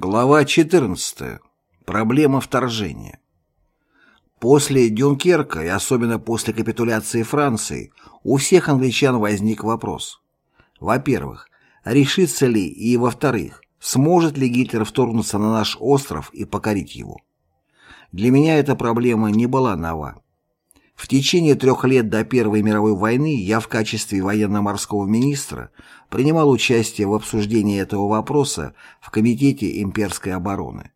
Глава 14. Проблема вторжения. После Дюнкерка и особенно после капитуляции Франции у всех англичан возник вопрос. Во-первых, решится ли и, во-вторых, сможет ли Гитлер вторгнуться на наш остров и покорить его? Для меня эта проблема не была нова. В течение трех лет до Первой мировой войны я в качестве военно-морского министра принимал участие в обсуждении этого вопроса в Комитете имперской обороны.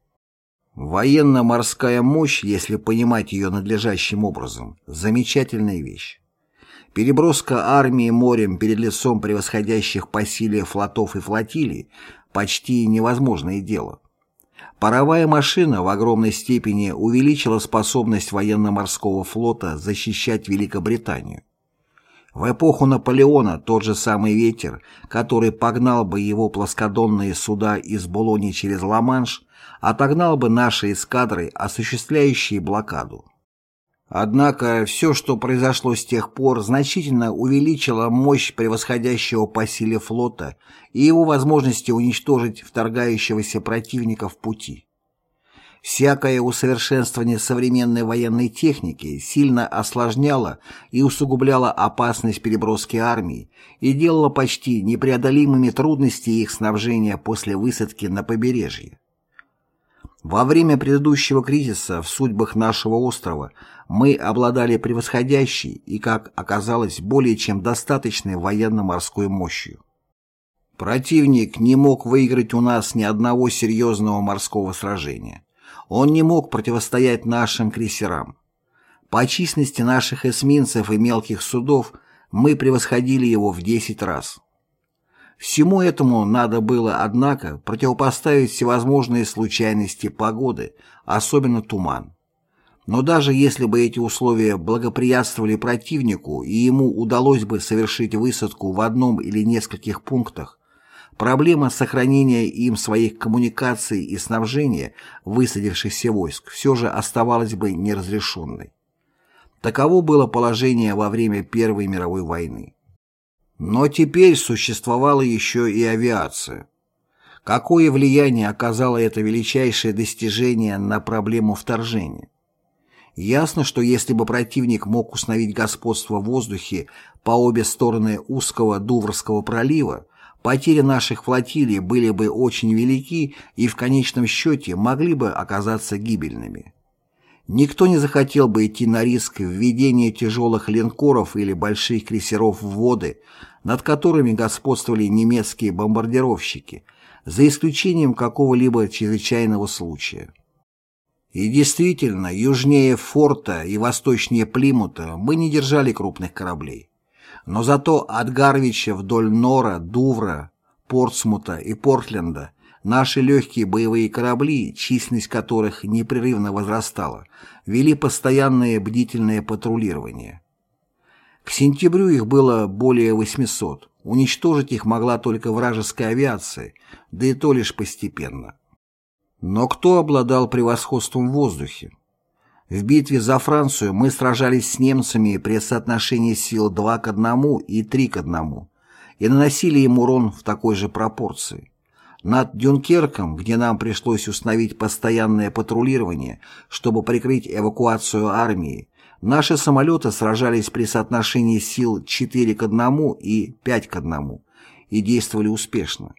Военно-морская мощь, если понимать ее надлежащим образом, замечательная вещь. Переброска армии морем перед лицом превосходящих по силе флотов и флотилий почти невозможное дело. Паровая машина в огромной степени увеличила способность военно-морского флота защищать Великобританию. В эпоху Наполеона тот же самый ветер, который погнал бы его плоскодонные суда из Булони через Ла-Манш, отогнал бы наши эскадры, осуществляющие блокаду. Однако все, что произошло с тех пор, значительно увеличило мощь превосходящего по силе флота и его возможности уничтожить вторгающегося противника в пути. Всякое усовершенствование современной военной техники сильно осложняло и усугубляло опасность переброски армий и делало почти непреодолимыми трудности их снабжения после высадки на побережье. Во время предыдущего кризиса в судьбах нашего острова мы обладали превосходящей и, как оказалось, более чем достаточной военно-морской мощью. Противник не мог выиграть у нас ни одного серьезного морского сражения. Он не мог противостоять нашим крейсерам. По численности наших эсминцев и мелких судов мы превосходили его в 10 раз. Всему этому надо было, однако, противопоставить всевозможные случайности погоды, особенно туман. Но даже если бы эти условия благоприятствовали противнику и ему удалось бы совершить высадку в одном или нескольких пунктах, проблема сохранения им своих коммуникаций и снабжения высадившихся войск все же оставалась бы неразрешенной. Таково было положение во время Первой мировой войны. Но теперь существовала еще и авиация. Какое влияние оказало это величайшее достижение на проблему вторжения? Ясно, что если бы противник мог установить господство в воздухе по обе стороны узкого Дуврского пролива, потери наших флотилий были бы очень велики и в конечном счете могли бы оказаться гибельными. Никто не захотел бы идти на риск введения тяжелых линкоров или больших крейсеров в воды, над которыми господствовали немецкие бомбардировщики, за исключением какого-либо чрезвычайного случая. И действительно, южнее форта и восточнее Плимута мы не держали крупных кораблей. Но зато от Гарвича вдоль Нора, Дувра, Портсмута и Портленда Наши легкие боевые корабли, численность которых непрерывно возрастала, вели постоянное бдительное патрулирование. К сентябрю их было более 800. Уничтожить их могла только вражеская авиация, да и то лишь постепенно. Но кто обладал превосходством в воздухе? В битве за Францию мы сражались с немцами при соотношении сил 2 к 1 и 3 к 1 и наносили им урон в такой же пропорции. Над Дюнкерком, где нам пришлось установить постоянное патрулирование, чтобы прикрыть эвакуацию армии, наши самолеты сражались при соотношении сил 4 к 1 и 5 к 1 и действовали успешно.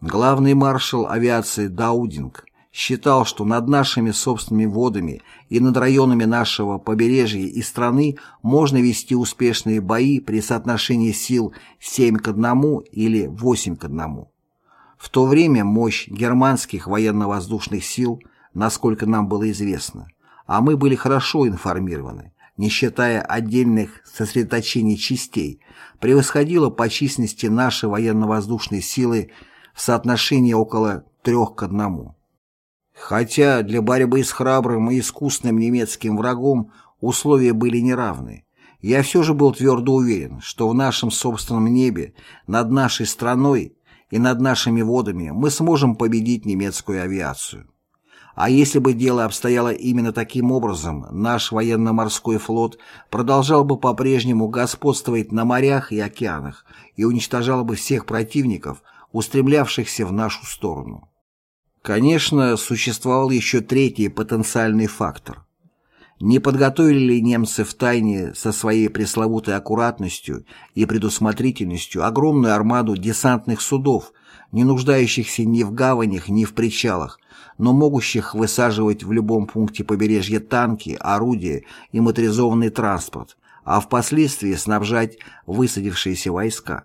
Главный маршал авиации Даудинг считал, что над нашими собственными водами и над районами нашего побережья и страны можно вести успешные бои при соотношении сил 7 к 1 или 8 к 1. В то время мощь германских военно-воздушных сил, насколько нам было известно, а мы были хорошо информированы, не считая отдельных сосредоточений частей, превосходила по численности наши военно-воздушные силы в соотношении около трех к одному. Хотя для борьбы с храбрым и искусным немецким врагом условия были неравны, я все же был твердо уверен, что в нашем собственном небе над нашей страной и над нашими водами мы сможем победить немецкую авиацию. А если бы дело обстояло именно таким образом, наш военно-морской флот продолжал бы по-прежнему господствовать на морях и океанах и уничтожал бы всех противников, устремлявшихся в нашу сторону. Конечно, существовал еще третий потенциальный фактор. Не подготовили ли немцы в тайне со своей пресловутой аккуратностью и предусмотрительностью огромную армаду десантных судов, не нуждающихся ни в гаванях, ни в причалах, но могущих высаживать в любом пункте побережья танки, орудия и моторизованный транспорт, а впоследствии снабжать высадившиеся войска.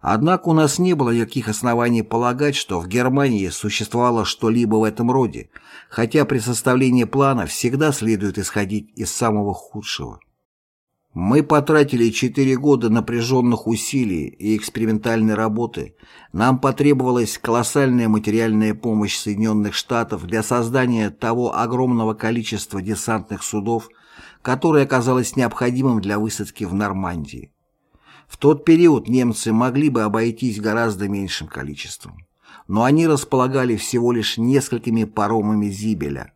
Однако у нас не было никаких оснований полагать, что в Германии существовало что-либо в этом роде, хотя при составлении плана всегда следует исходить из самого худшего. Мы потратили четыре года напряженных усилий и экспериментальной работы. Нам потребовалась колоссальная материальная помощь Соединенных Штатов для создания того огромного количества десантных судов, которое оказалось необходимым для высадки в Нормандии. В тот период немцы могли бы обойтись гораздо меньшим количеством, но они располагали всего лишь несколькими паромами Зибеля.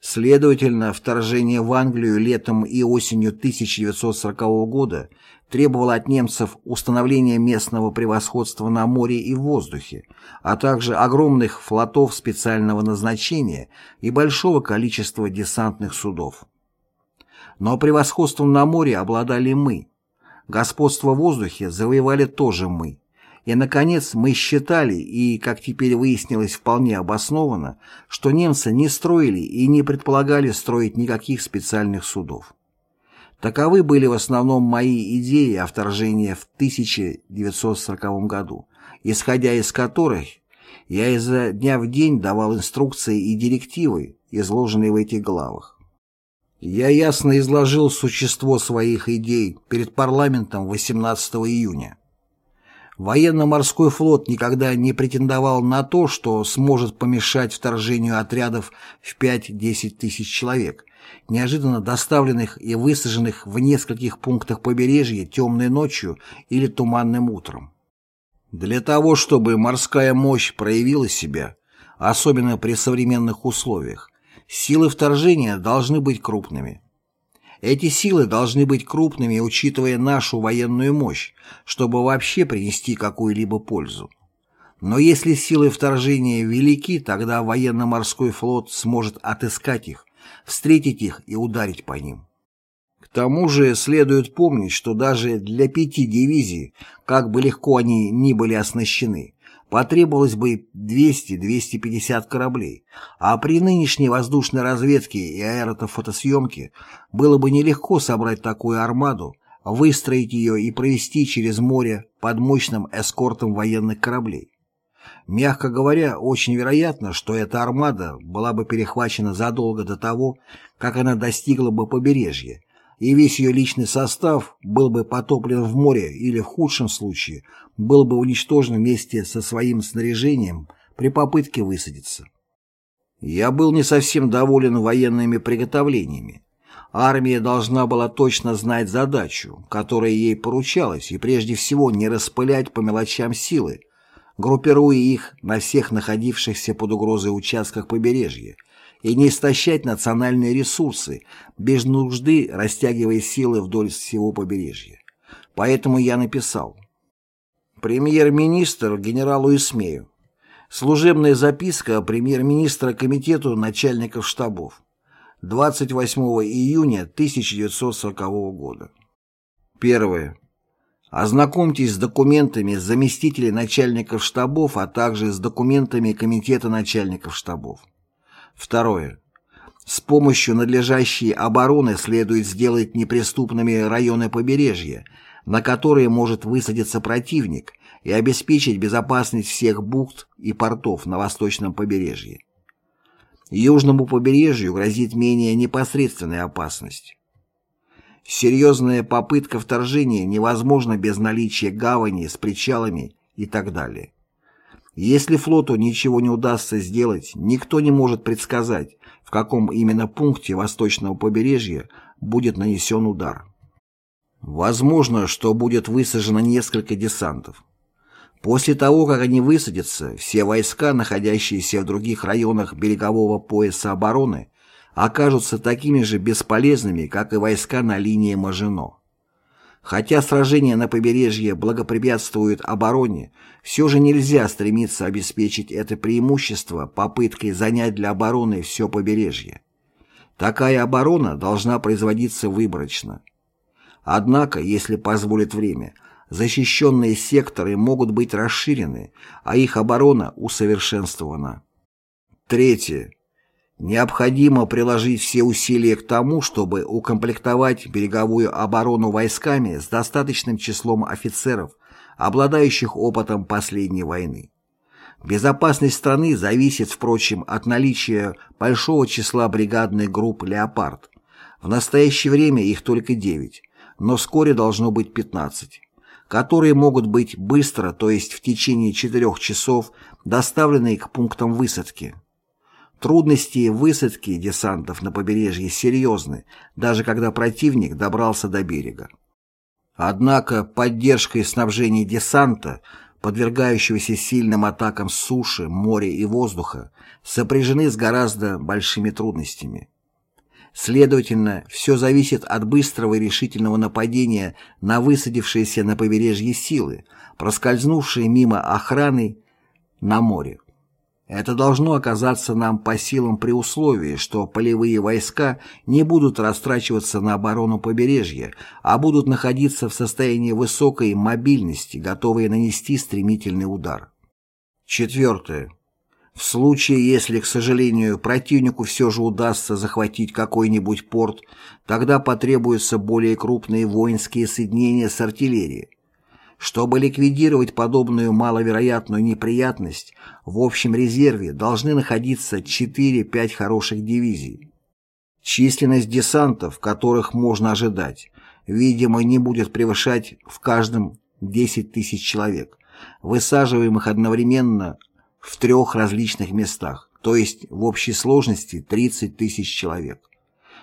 Следовательно, вторжение в Англию летом и осенью 1940 года требовало от немцев установления местного превосходства на море и в воздухе, а также огромных флотов специального назначения и большого количества десантных судов. Но превосходством на море обладали мы. Господство в воздухе завоевали тоже мы. И, наконец, мы считали, и, как теперь выяснилось вполне обоснованно, что немцы не строили и не предполагали строить никаких специальных судов. Таковы были в основном мои идеи о вторжении в 1940 году, исходя из которых я изо дня в день давал инструкции и директивы, изложенные в этих главах. Я ясно изложил существо своих идей перед парламентом 18 июня. Военно-морской флот никогда не претендовал на то, что сможет помешать вторжению отрядов в 5-10 тысяч человек, неожиданно доставленных и высаженных в нескольких пунктах побережья темной ночью или туманным утром. Для того, чтобы морская мощь проявила себя, особенно при современных условиях, силы вторжения должны быть крупными. Эти силы должны быть крупными, учитывая нашу военную мощь, чтобы вообще принести какую-либо пользу. Но если силы вторжения велики, тогда военно-морской флот сможет отыскать их, встретить их и ударить по ним. К тому же следует помнить, что даже для пяти дивизий, как бы легко они ни были оснащены, потребовалось бы 200-250 кораблей, а при нынешней воздушной разведке и аэротофотосъемке было бы нелегко собрать такую армаду, выстроить ее и провести через море под мощным эскортом военных кораблей. Мягко говоря, очень вероятно, что эта армада была бы перехвачена задолго до того, как она достигла бы побережья, и весь ее личный состав был бы потоплен в море или, в худшем случае, был бы уничтожен вместе со своим снаряжением при попытке высадиться. Я был не совсем доволен военными приготовлениями. Армия должна была точно знать задачу, которая ей поручалась, и прежде всего не распылять по мелочам силы, группируя их на всех находившихся под угрозой участках побережья, и не истощать национальные ресурсы, без нужды растягивая силы вдоль всего побережья. Поэтому я написал Премьер-министр генералу Исмею. Служебная записка премьер-министра комитету начальников штабов. 28 июня 1940 года. Первое. Ознакомьтесь с документами заместителей начальников штабов, а также с документами комитета начальников штабов. Второе. С помощью надлежащей обороны следует сделать неприступными районы побережья, на которые может высадиться противник, и обеспечить безопасность всех бухт и портов на восточном побережье. Южному побережью грозит менее непосредственная опасность. Серьезная попытка вторжения невозможна без наличия гавани с причалами и так далее. Если флоту ничего не удастся сделать, никто не может предсказать, в каком именно пункте восточного побережья будет нанесен удар. Возможно, что будет высажено несколько десантов. После того, как они высадятся, все войска, находящиеся в других районах берегового пояса обороны, окажутся такими же бесполезными, как и войска на линии Мажино. Хотя сражения на побережье благоприятствуют обороне, все же нельзя стремиться обеспечить это преимущество попыткой занять для обороны все побережье. Такая оборона должна производиться выборочно. Однако, если позволит время, защищенные секторы могут быть расширены, а их оборона усовершенствована. Третье. Необходимо приложить все усилия к тому, чтобы укомплектовать береговую оборону войсками с достаточным числом офицеров, обладающих опытом последней войны. Безопасность страны зависит, впрочем, от наличия большого числа бригадных групп «Леопард». В настоящее время их только 9, но вскоре должно быть 15, которые могут быть быстро, то есть в течение 4 часов, доставлены к пунктам высадки. Трудности высадки десантов на побережье серьезны, даже когда противник добрался до берега. Однако поддержка и снабжение десанта, подвергающегося сильным атакам суши, моря и воздуха, сопряжены с гораздо большими трудностями. Следовательно, все зависит от быстрого и решительного нападения на высадившиеся на побережье силы, проскользнувшие мимо охраны на море. Это должно оказаться нам по силам при условии, что полевые войска не будут растрачиваться на оборону побережья, а будут находиться в состоянии высокой мобильности, готовые нанести стремительный удар. Четвертое. В случае, если, к сожалению, противнику все же удастся захватить какой-нибудь порт, тогда потребуются более крупные воинские соединения с артиллерией. Чтобы ликвидировать подобную маловероятную неприятность, в общем резерве должны находиться 4-5 хороших дивизий. Численность десантов, которых можно ожидать, видимо, не будет превышать в каждом 10 тысяч человек, высаживаемых одновременно в трех различных местах, то есть в общей сложности 30 тысяч человек.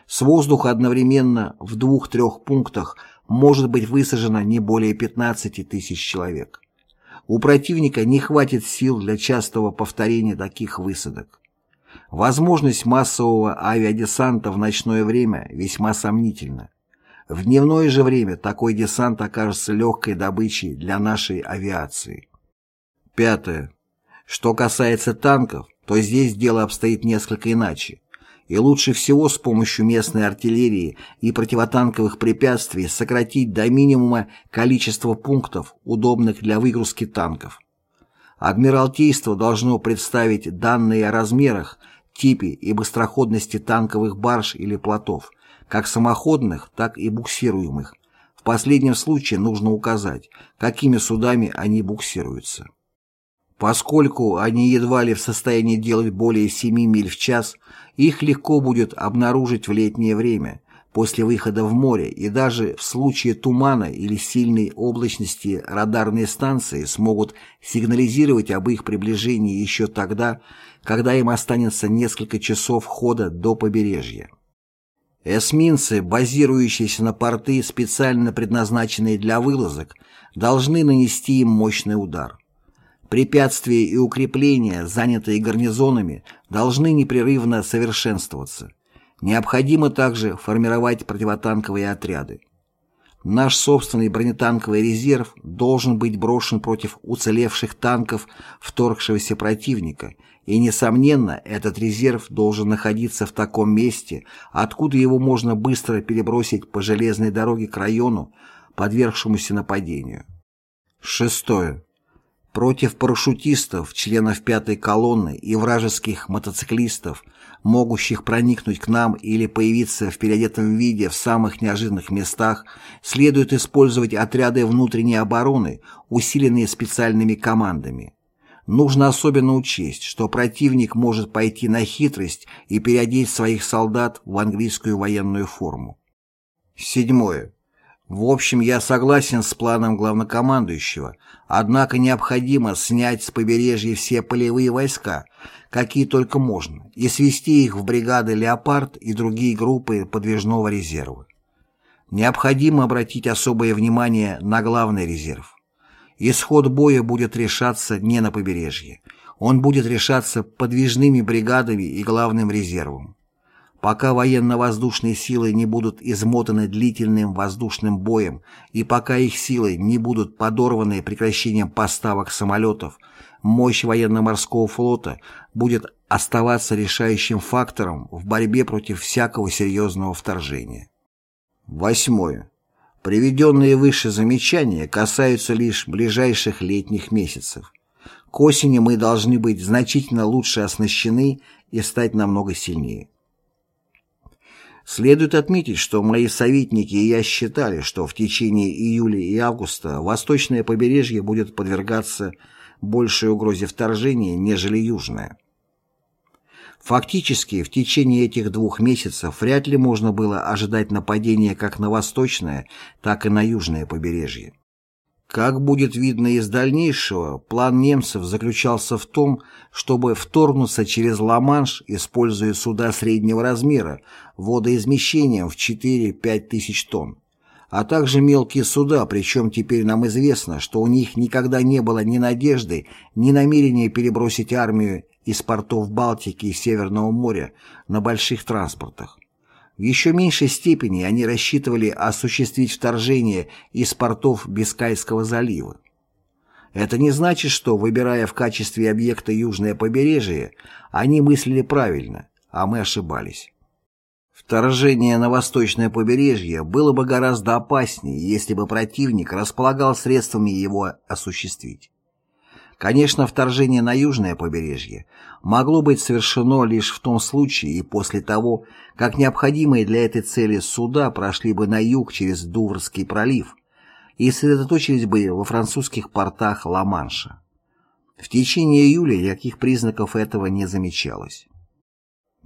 С воздуха одновременно в двух-трех пунктах – может быть высажено не более 15 тысяч человек. У противника не хватит сил для частого повторения таких высадок. Возможность массового авиадесанта в ночное время весьма сомнительна. В дневное же время такой десант окажется легкой добычей для нашей авиации. Пятое. Что касается танков, то здесь дело обстоит несколько иначе и лучше всего с помощью местной артиллерии и противотанковых препятствий сократить до минимума количество пунктов, удобных для выгрузки танков. Адмиралтейство должно представить данные о размерах, типе и быстроходности танковых барж или плотов, как самоходных, так и буксируемых. В последнем случае нужно указать, какими судами они буксируются. Поскольку они едва ли в состоянии делать более 7 миль в час, их легко будет обнаружить в летнее время, после выхода в море, и даже в случае тумана или сильной облачности радарные станции смогут сигнализировать об их приближении еще тогда, когда им останется несколько часов хода до побережья. Эсминцы, базирующиеся на порты, специально предназначенные для вылазок, должны нанести им мощный удар. Препятствия и укрепления, занятые гарнизонами, должны непрерывно совершенствоваться. Необходимо также формировать противотанковые отряды. Наш собственный бронетанковый резерв должен быть брошен против уцелевших танков вторгшегося противника, и, несомненно, этот резерв должен находиться в таком месте, откуда его можно быстро перебросить по железной дороге к району, подвергшемуся нападению. Шестое. Против парашютистов, членов пятой колонны и вражеских мотоциклистов, могущих проникнуть к нам или появиться в переодетом виде в самых неожиданных местах, следует использовать отряды внутренней обороны, усиленные специальными командами. Нужно особенно учесть, что противник может пойти на хитрость и переодеть своих солдат в английскую военную форму. Седьмое. В общем, я согласен с планом главнокомандующего, однако необходимо снять с побережья все полевые войска, какие только можно, и свести их в бригады «Леопард» и другие группы подвижного резерва. Необходимо обратить особое внимание на главный резерв. Исход боя будет решаться не на побережье, он будет решаться подвижными бригадами и главным резервом. Пока военно-воздушные силы не будут измотаны длительным воздушным боем и пока их силы не будут подорваны прекращением поставок самолетов, мощь военно-морского флота будет оставаться решающим фактором в борьбе против всякого серьезного вторжения. Восьмое. Приведенные выше замечания касаются лишь ближайших летних месяцев. К осени мы должны быть значительно лучше оснащены и стать намного сильнее. Следует отметить, что мои советники и я считали, что в течение июля и августа восточное побережье будет подвергаться большей угрозе вторжения, нежели южное. Фактически, в течение этих двух месяцев вряд ли можно было ожидать нападения как на восточное, так и на южное побережье. Как будет видно из дальнейшего, план немцев заключался в том, чтобы вторгнуться через Ла-Манш, используя суда среднего размера, водоизмещением в 4-5 тысяч тонн, а также мелкие суда, причем теперь нам известно, что у них никогда не было ни надежды, ни намерения перебросить армию из портов Балтики и Северного моря на больших транспортах. В еще меньшей степени они рассчитывали осуществить вторжение из портов Бискайского залива. Это не значит, что, выбирая в качестве объекта южное побережье, они мыслили правильно, а мы ошибались. Вторжение на восточное побережье было бы гораздо опаснее, если бы противник располагал средствами его осуществить. Конечно, вторжение на южное побережье могло быть совершено лишь в том случае и после того, как необходимые для этой цели суда прошли бы на юг через Дуврский пролив и сосредоточились бы во французских портах Ла-Манша. В течение июля никаких признаков этого не замечалось.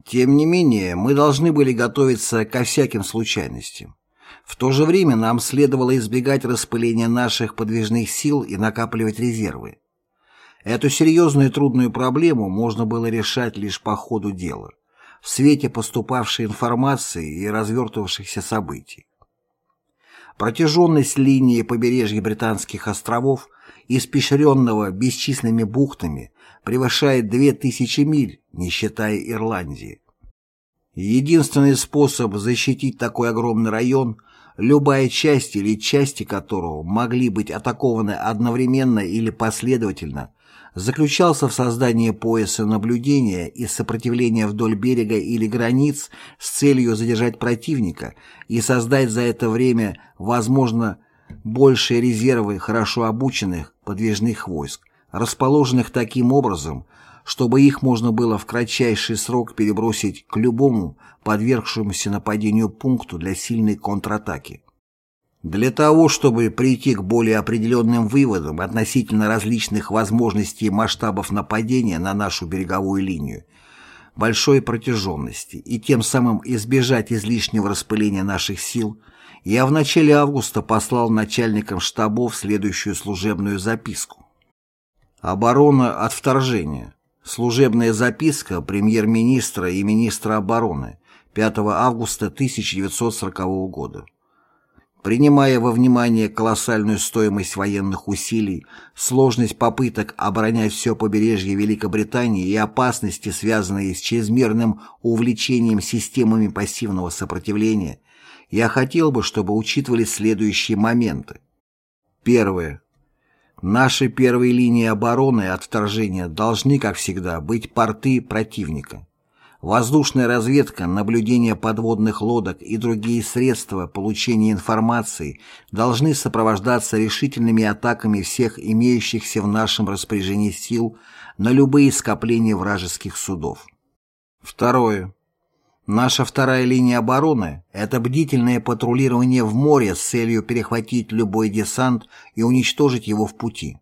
Тем не менее, мы должны были готовиться ко всяким случайностям. В то же время нам следовало избегать распыления наших подвижных сил и накапливать резервы. Эту серьезную и трудную проблему можно было решать лишь по ходу дела, в свете поступавшей информации и развертывавшихся событий. Протяженность линии побережья Британских островов, испещренного бесчисленными бухтами, превышает 2000 миль, не считая Ирландии. Единственный способ защитить такой огромный район – любая часть или части которого могли быть атакованы одновременно или последовательно, заключался в создании пояса наблюдения и сопротивления вдоль берега или границ с целью задержать противника и создать за это время, возможно, большие резервы хорошо обученных подвижных войск, расположенных таким образом, чтобы их можно было в кратчайший срок перебросить к любому подвергшемуся нападению пункту для сильной контратаки. Для того, чтобы прийти к более определенным выводам относительно различных возможностей и масштабов нападения на нашу береговую линию, большой протяженности и тем самым избежать излишнего распыления наших сил, я в начале августа послал начальникам штабов следующую служебную записку. Оборона от вторжения. Служебная записка премьер-министра и министра обороны 5 августа 1940 года. Принимая во внимание колоссальную стоимость военных усилий, сложность попыток оборонять все побережье Великобритании и опасности, связанные с чрезмерным увлечением системами пассивного сопротивления, я хотел бы, чтобы учитывались следующие моменты. Первое. Наши первые линии обороны от вторжения должны, как всегда, быть порты противника. Воздушная разведка, наблюдение подводных лодок и другие средства получения информации должны сопровождаться решительными атаками всех имеющихся в нашем распоряжении сил на любые скопления вражеских судов. Второе. Наша вторая линия обороны – это бдительное патрулирование в море с целью перехватить любой десант и уничтожить его в пути.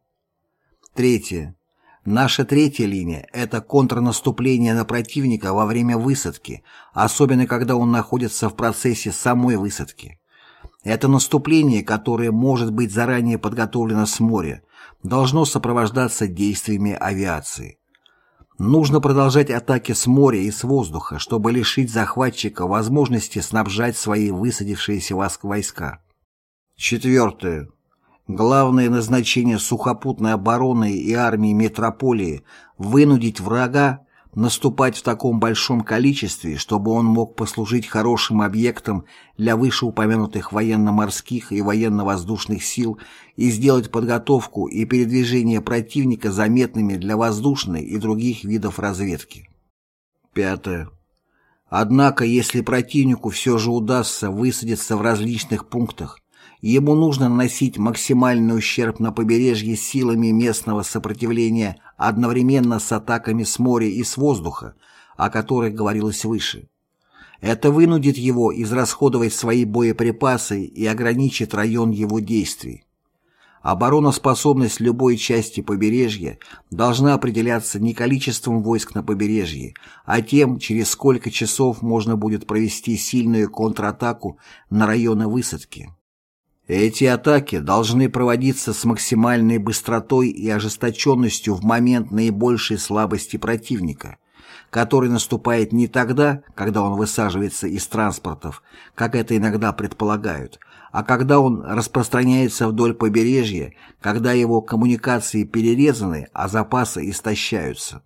Третье. Наша третья линия – это контрнаступление на противника во время высадки, особенно когда он находится в процессе самой высадки. Это наступление, которое может быть заранее подготовлено с моря, должно сопровождаться действиями авиации. Нужно продолжать атаки с моря и с воздуха, чтобы лишить захватчика возможности снабжать свои высадившиеся войска. Четвертое. Главное назначение сухопутной обороны и армии метрополии – вынудить врага наступать в таком большом количестве, чтобы он мог послужить хорошим объектом для вышеупомянутых военно-морских и военно-воздушных сил и сделать подготовку и передвижение противника заметными для воздушной и других видов разведки. Пятое. Однако, если противнику все же удастся высадиться в различных пунктах, ему нужно наносить максимальный ущерб на побережье силами местного сопротивления одновременно с атаками с моря и с воздуха, о которых говорилось выше. Это вынудит его израсходовать свои боеприпасы и ограничит район его действий. Обороноспособность любой части побережья должна определяться не количеством войск на побережье, а тем, через сколько часов можно будет провести сильную контратаку на районы высадки. Эти атаки должны проводиться с максимальной быстротой и ожесточенностью в момент наибольшей слабости противника, который наступает не тогда, когда он высаживается из транспортов, как это иногда предполагают, а когда он распространяется вдоль побережья, когда его коммуникации перерезаны, а запасы истощаются.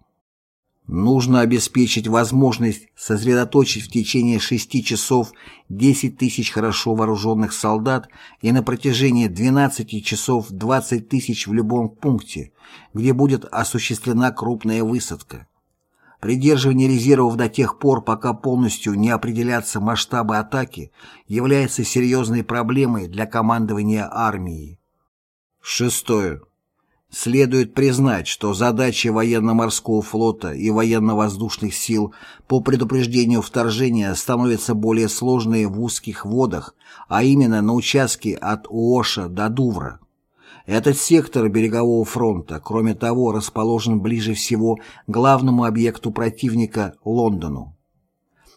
Нужно обеспечить возможность сосредоточить в течение шести часов 10 тысяч хорошо вооруженных солдат и на протяжении 12 часов 20 тысяч в любом пункте, где будет осуществлена крупная высадка. Придерживание резервов до тех пор, пока полностью не определятся масштабы атаки, является серьезной проблемой для командования армией. Шестое. Следует признать, что задачи военно-морского флота и военно-воздушных сил по предупреждению вторжения становятся более сложные в узких водах, а именно на участке от Уоша до Дувра. Этот сектор берегового фронта, кроме того, расположен ближе всего к главному объекту противника – Лондону.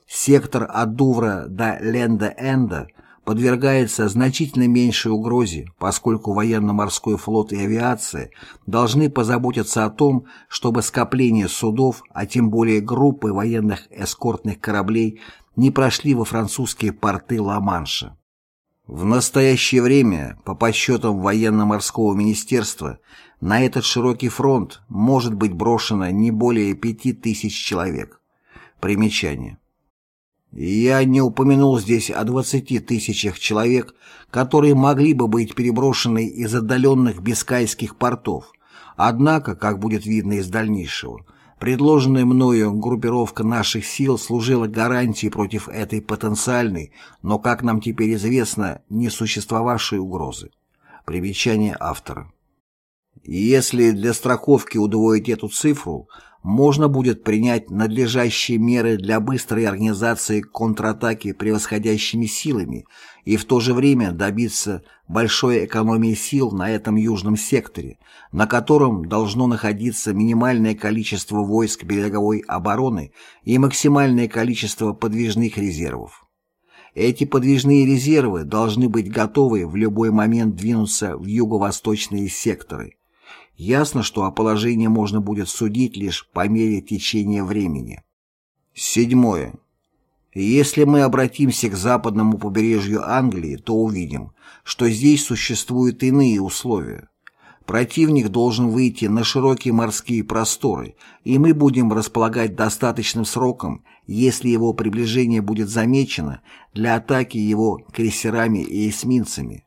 Сектор от Дувра до Ленда-Энда подвергается значительно меньшей угрозе, поскольку военно-морской флот и авиация должны позаботиться о том, чтобы скопление судов, а тем более группы военных эскортных кораблей, не прошли во французские порты Ла-Манша. В настоящее время, по подсчетам военно-морского министерства, на этот широкий фронт может быть брошено не более пяти тысяч человек. Примечание. Я не упомянул здесь о 20 тысячах человек, которые могли бы быть переброшены из отдаленных бискайских портов. Однако, как будет видно из дальнейшего, предложенная мною группировка наших сил служила гарантией против этой потенциальной, но, как нам теперь известно, не существовавшей угрозы. Примечание автора. Если для страховки удвоить эту цифру, можно будет принять надлежащие меры для быстрой организации контратаки превосходящими силами и в то же время добиться большой экономии сил на этом южном секторе, на котором должно находиться минимальное количество войск береговой обороны и максимальное количество подвижных резервов. Эти подвижные резервы должны быть готовы в любой момент двинуться в юго-восточные секторы – Ясно, что о положении можно будет судить лишь по мере течения времени. Седьмое. Если мы обратимся к западному побережью Англии, то увидим, что здесь существуют иные условия. Противник должен выйти на широкие морские просторы, и мы будем располагать достаточным сроком, если его приближение будет замечено, для атаки его крейсерами и эсминцами.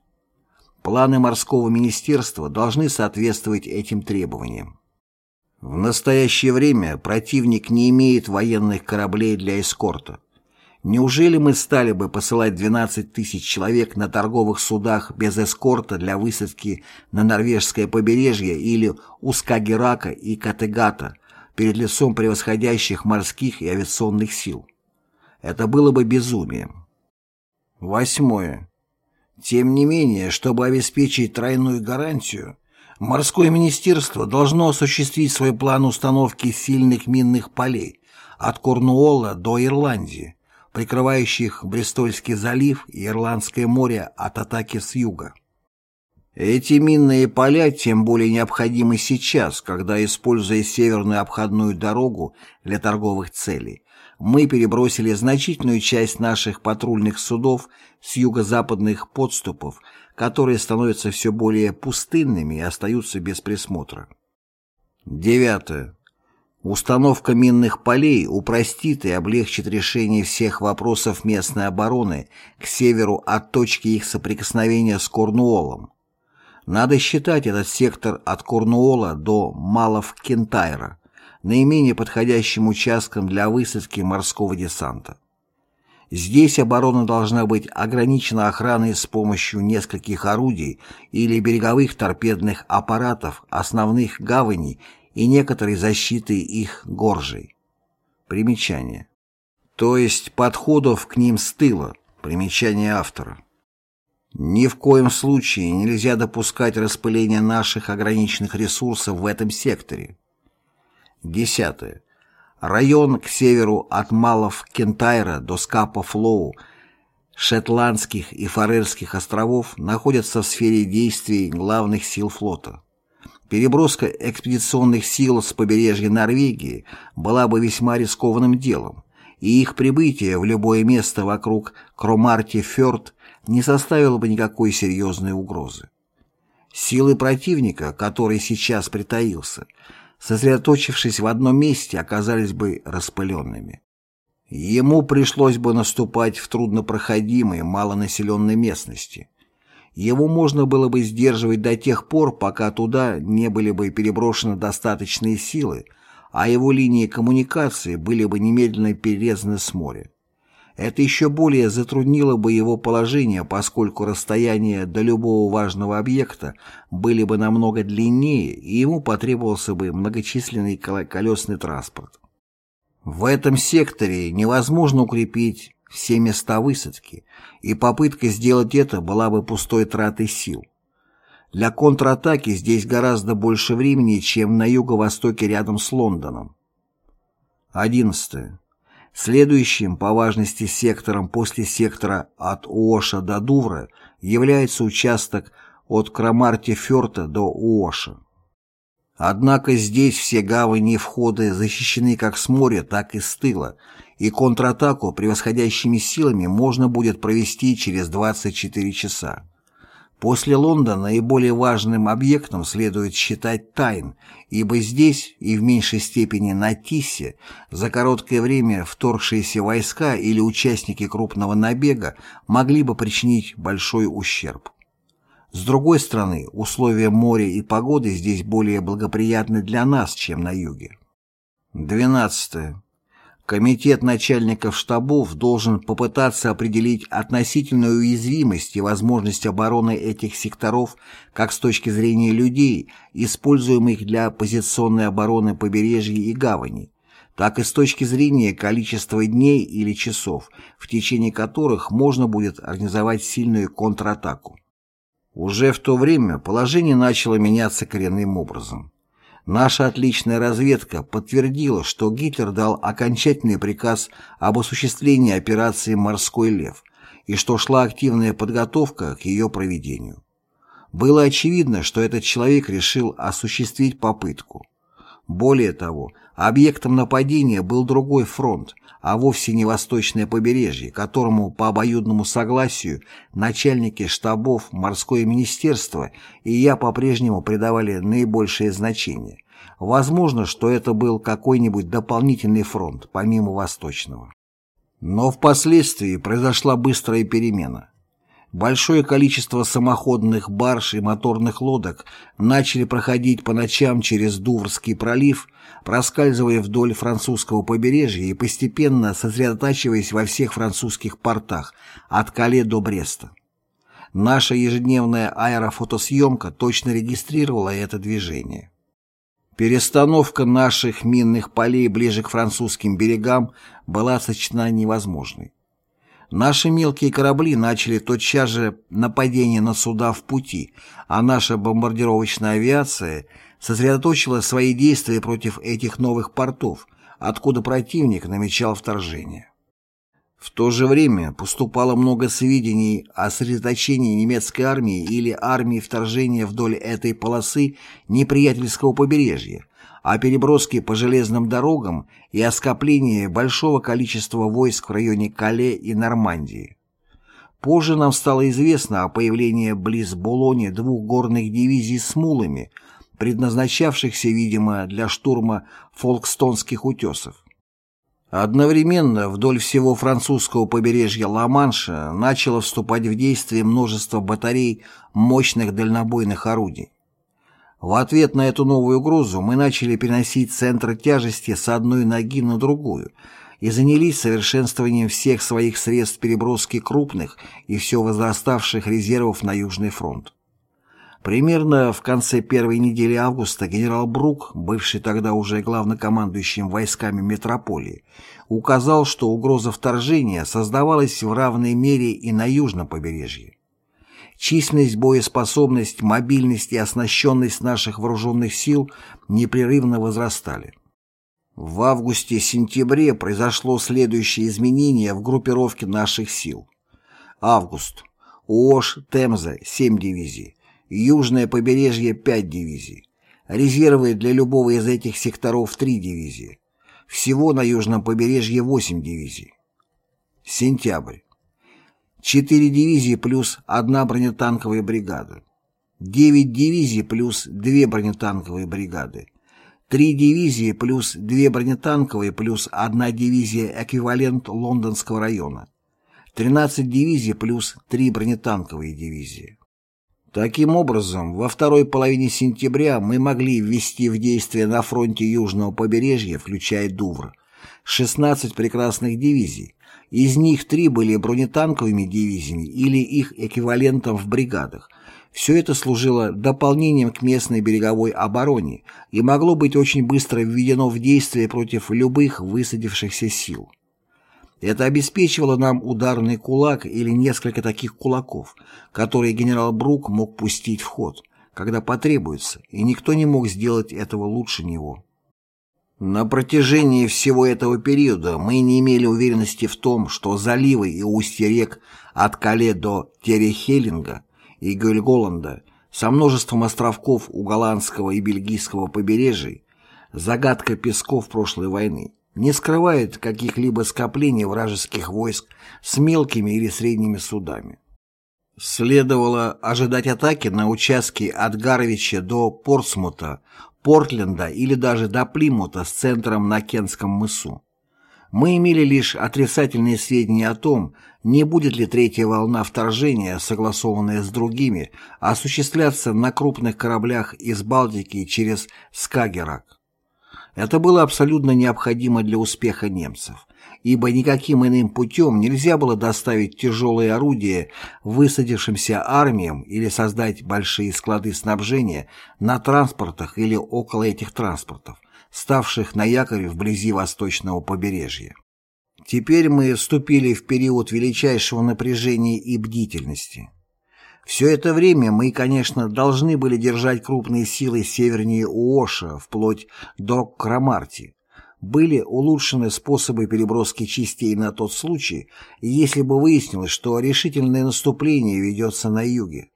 Планы морского министерства должны соответствовать этим требованиям. В настоящее время противник не имеет военных кораблей для эскорта. Неужели мы стали бы посылать 12 тысяч человек на торговых судах без эскорта для высадки на норвежское побережье или у Скагерака и Категата перед лицом превосходящих морских и авиационных сил? Это было бы безумием. Восьмое. Тем не менее, чтобы обеспечить тройную гарантию, морское министерство должно осуществить свой план установки сильных минных полей от Корнуолла до Ирландии, прикрывающих Бристольский залив и Ирландское море от атаки с юга. Эти минные поля тем более необходимы сейчас, когда, используя северную обходную дорогу для торговых целей, мы перебросили значительную часть наших патрульных судов с юго-западных подступов, которые становятся все более пустынными и остаются без присмотра. Девятое. Установка минных полей упростит и облегчит решение всех вопросов местной обороны к северу от точки их соприкосновения с Корнуоллом. Надо считать этот сектор от Корнуолла до Малов-Кентайра наименее подходящим участком для высадки морского десанта. Здесь оборона должна быть ограничена охраной с помощью нескольких орудий или береговых торпедных аппаратов основных гаваней и некоторой защиты их горжей. Примечание. То есть подходов к ним с тыла. Примечание автора. Ни в коем случае нельзя допускать распыления наших ограниченных ресурсов в этом секторе. Десятое. Район к северу от Малов Кентайра до Скапа Флоу Шетландских и Фарерских островов находятся в сфере действий главных сил флота. Переброска экспедиционных сил с побережья Норвегии была бы весьма рискованным делом, и их прибытие в любое место вокруг Кромарти-Фёрд не составило бы никакой серьезной угрозы. Силы противника, который сейчас притаился, сосредоточившись в одном месте, оказались бы распыленными. Ему пришлось бы наступать в труднопроходимой, малонаселенной местности, его можно было бы сдерживать до тех пор, пока туда не были бы переброшены достаточные силы, а его линии коммуникации были бы немедленно перерезаны с моря. Это еще более затруднило бы его положение, поскольку расстояния до любого важного объекта были бы намного длиннее, и ему потребовался бы многочисленный колесный транспорт. В этом секторе невозможно укрепить все места высадки, и попытка сделать это была бы пустой тратой сил. Для контратаки здесь гораздо больше времени, чем на юго-востоке рядом с Лондоном. 11. Следующим по важности сектором после сектора от Уоша до Дувра является участок от Крамарти-Фёрта до Уоша. Однако здесь все гавани и входы защищены как с моря, так и с тыла, и контратаку превосходящими силами можно будет провести через 24 часа. После Лондона наиболее важным объектом следует считать Тайн, ибо здесь и в меньшей степени на Тиссе за короткое время вторгшиеся войска или участники крупного набега могли бы причинить большой ущерб. С другой стороны, условия моря и погоды здесь более благоприятны для нас, чем на юге. 12. Комитет начальников штабов должен попытаться определить относительную уязвимость и возможность обороны этих секторов как с точки зрения людей, используемых для позиционной обороны побережья и гавани, так и с точки зрения количества дней или часов, в течение которых можно будет организовать сильную контратаку. Уже в то время положение начало меняться коренным образом. Наша отличная разведка подтвердила, что Гитлер дал окончательный приказ об осуществлении операции «Морской лев» и что шла активная подготовка к ее проведению. Было очевидно, что этот человек решил осуществить попытку. Более того, объектом нападения был другой фронт, а вовсе не восточное побережье, которому по обоюдному согласию начальники штабов, морское министерство и я по-прежнему придавали наибольшее значение. Возможно, что это был какой-нибудь дополнительный фронт, помимо восточного. Но впоследствии произошла быстрая перемена. Большое количество самоходных барж и моторных лодок начали проходить по ночам через Дуврский пролив, проскальзывая вдоль французского побережья и постепенно сосредотачиваясь во всех французских портах, от Кале до Бреста. Наша ежедневная аэрофотосъемка точно регистрировала это движение. Перестановка наших минных полей ближе к французским берегам была сочтена невозможной. Наши мелкие корабли начали тотчас же нападение на суда в пути, а наша бомбардировочная авиация сосредоточила свои действия против этих новых портов, откуда противник намечал вторжение. В то же время поступало много сведений о сосредоточении немецкой армии или армии вторжения вдоль этой полосы неприятельского побережья, о переброске по железным дорогам и о скоплении большого количества войск в районе Кале и Нормандии. Позже нам стало известно о появлении близ Болони двух горных дивизий с мулами, предназначавшихся, видимо, для штурма фолкстонских утесов. Одновременно вдоль всего французского побережья Ла-Манша начало вступать в действие множество батарей мощных дальнобойных орудий. В ответ на эту новую угрозу мы начали переносить центр тяжести с одной ноги на другую и занялись совершенствованием всех своих средств переброски крупных и все возраставших резервов на Южный фронт. Примерно в конце первой недели августа генерал Брук, бывший тогда уже главнокомандующим войсками метрополии, указал, что угроза вторжения создавалась в равной мере и на южном побережье. Численность, боеспособность, мобильность и оснащенность наших вооруженных сил непрерывно возрастали. В августе-сентябре произошло следующее изменение в группировке наших сил. Август. УОШ «Темза» – 7 дивизий. Южное побережье – 5 дивизий. Резервы для любого из этих секторов – 3 дивизии. Всего на южном побережье 8 дивизий. Сентябрь. 4 дивизии плюс 1 бронетанковая бригада. 9 дивизий плюс 2 бронетанковые бригады. 3 дивизии плюс 2 бронетанковые плюс 1 дивизия эквивалент Лондонского района. 13 дивизий плюс 3 бронетанковые дивизии. Таким образом, во второй половине сентября мы могли ввести в действие на фронте Южного побережья, включая Дувр, 16 прекрасных дивизий. Из них три были бронетанковыми дивизиями или их эквивалентом в бригадах. Все это служило дополнением к местной береговой обороне и могло быть очень быстро введено в действие против любых высадившихся сил. Это обеспечивало нам ударный кулак или несколько таких кулаков, которые генерал Брук мог пустить в ход, когда потребуется, и никто не мог сделать этого лучше него. На протяжении всего этого периода мы не имели уверенности в том, что заливы и устья рек от Кале до Терехелинга и Гельголанда со множеством островков у голландского и бельгийского побережий, загадка песков прошлой войны, не скрывает каких-либо скоплений вражеских войск с мелкими или средними судами. Следовало ожидать атаки на участке от Гарвича до Портсмута, Портленда или даже до Плимута с центром на Кентском мысу. Мы имели лишь отрицательные сведения о том, не будет ли третья волна вторжения, согласованная с другими, осуществляться на крупных кораблях из Балтики через Скагерак. Это было абсолютно необходимо для успеха немцев, ибо никаким иным путем нельзя было доставить тяжелые орудия высадившимся армиям или создать большие склады снабжения на транспортах или около этих транспортов, ставших на якоре вблизи восточного побережья. Теперь мы вступили в период величайшего напряжения и бдительности. Все это время мы, конечно, должны были держать крупные силы севернее Уоша, вплоть до Крамарти. Были улучшены способы переброски частей на тот случай, если бы выяснилось, что решительное наступление ведется на юге.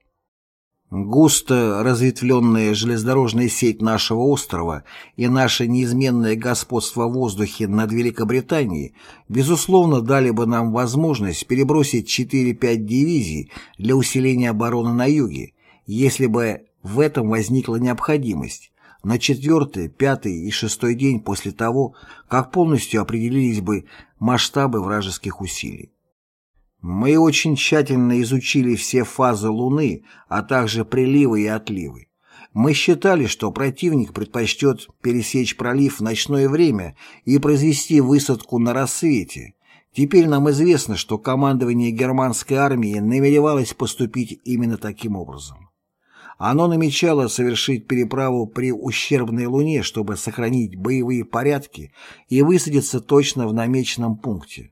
Густо разветвленная железнодорожная сеть нашего острова и наше неизменное господство в воздухе над Великобританией, безусловно, дали бы нам возможность перебросить 4-5 дивизий для усиления обороны на юге, если бы в этом возникла необходимость, на четвертый, пятый и шестой день после того, как полностью определились бы масштабы вражеских усилий. Мы очень тщательно изучили все фазы Луны, а также приливы и отливы. Мы считали, что противник предпочтет пересечь пролив в ночное время и произвести высадку на рассвете. Теперь нам известно, что командование германской армии намеревалось поступить именно таким образом. Оно намечало совершить переправу при ущербной Луне, чтобы сохранить боевые порядки и высадиться точно в намеченном пункте.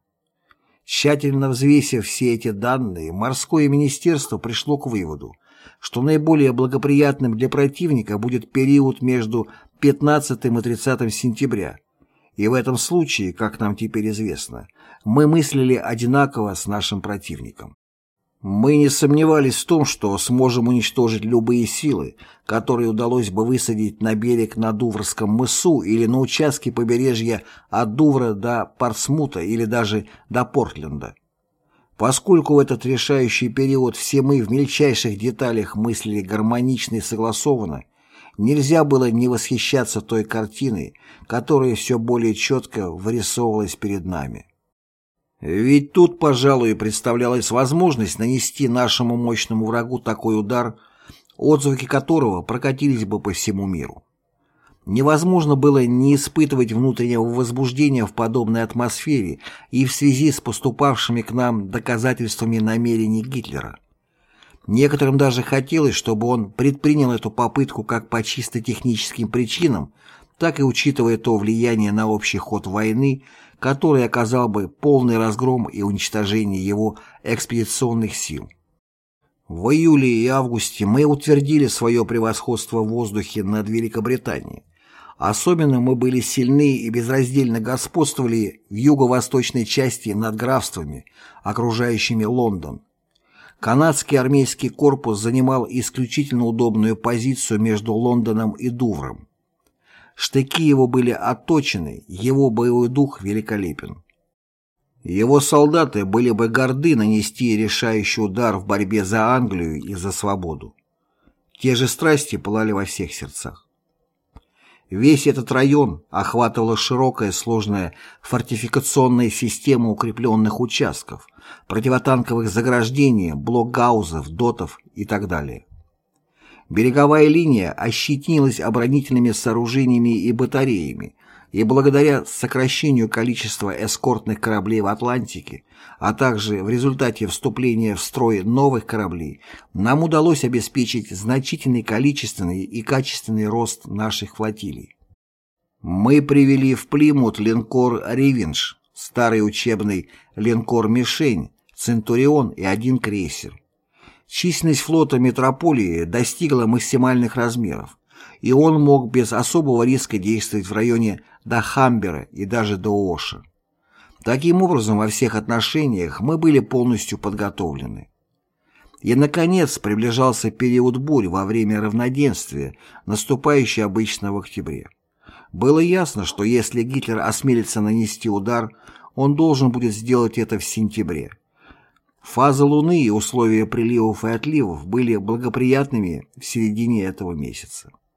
Тщательно взвесив все эти данные, морское министерство пришло к выводу, что наиболее благоприятным для противника будет период между 15 и 30 сентября. И в этом случае, как нам теперь известно, мы мыслили одинаково с нашим противником. Мы не сомневались в том, что сможем уничтожить любые силы, которые удалось бы высадить на берег на Дуврском мысу или на участке побережья от Дувра до Портсмута или даже до Портленда. Поскольку в этот решающий период все мы в мельчайших деталях мыслили гармонично и согласованно, нельзя было не восхищаться той картиной, которая все более четко вырисовывалась перед нами. Ведь тут, пожалуй, представлялась возможность нанести нашему мощному врагу такой удар, отзвуки которого прокатились бы по всему миру. Невозможно было не испытывать внутреннего возбуждения в подобной атмосфере и в связи с поступавшими к нам доказательствами намерений Гитлера. Некоторым даже хотелось, чтобы он предпринял эту попытку как по чисто техническим причинам, так и учитывая то влияние на общий ход войны, который оказал бы полный разгром и уничтожение его экспедиционных сил. В июле и августе мы утвердили свое превосходство в воздухе над Великобританией. Особенно мы были сильны и безраздельно господствовали в юго-восточной части над графствами, окружающими Лондон. Канадский армейский корпус занимал исключительно удобную позицию между Лондоном и Дувром. Штыки его были отточены, его боевой дух великолепен. Его солдаты были бы горды нанести решающий удар в борьбе за Англию и за свободу. Те же страсти пылали во всех сердцах. Весь этот район охватывала широкая сложная фортификационная система укрепленных участков, противотанковых заграждений, блокгаузов, дотов и так далее. Береговая линия ощетинилась оборонительными сооружениями и батареями, и благодаря сокращению количества эскортных кораблей в Атлантике, а также в результате вступления в строй новых кораблей, нам удалось обеспечить значительный количественный и качественный рост наших флотилий. Мы привели в Плимут линкор «Ревенж», старый учебный линкор «Мишень», «Центурион» и один крейсер. Численность флота метрополии достигла максимальных размеров, и он мог без особого риска действовать в районе до Хамбера и даже до Оша. Таким образом, во всех отношениях мы были полностью подготовлены. И, наконец, приближался период бурь во время равноденствия, наступающий обычно в октябре. Было ясно, что если Гитлер осмелится нанести удар, он должен будет сделать это в сентябре. Фаза Луны и условия приливов и отливов были благоприятными в середине этого месяца.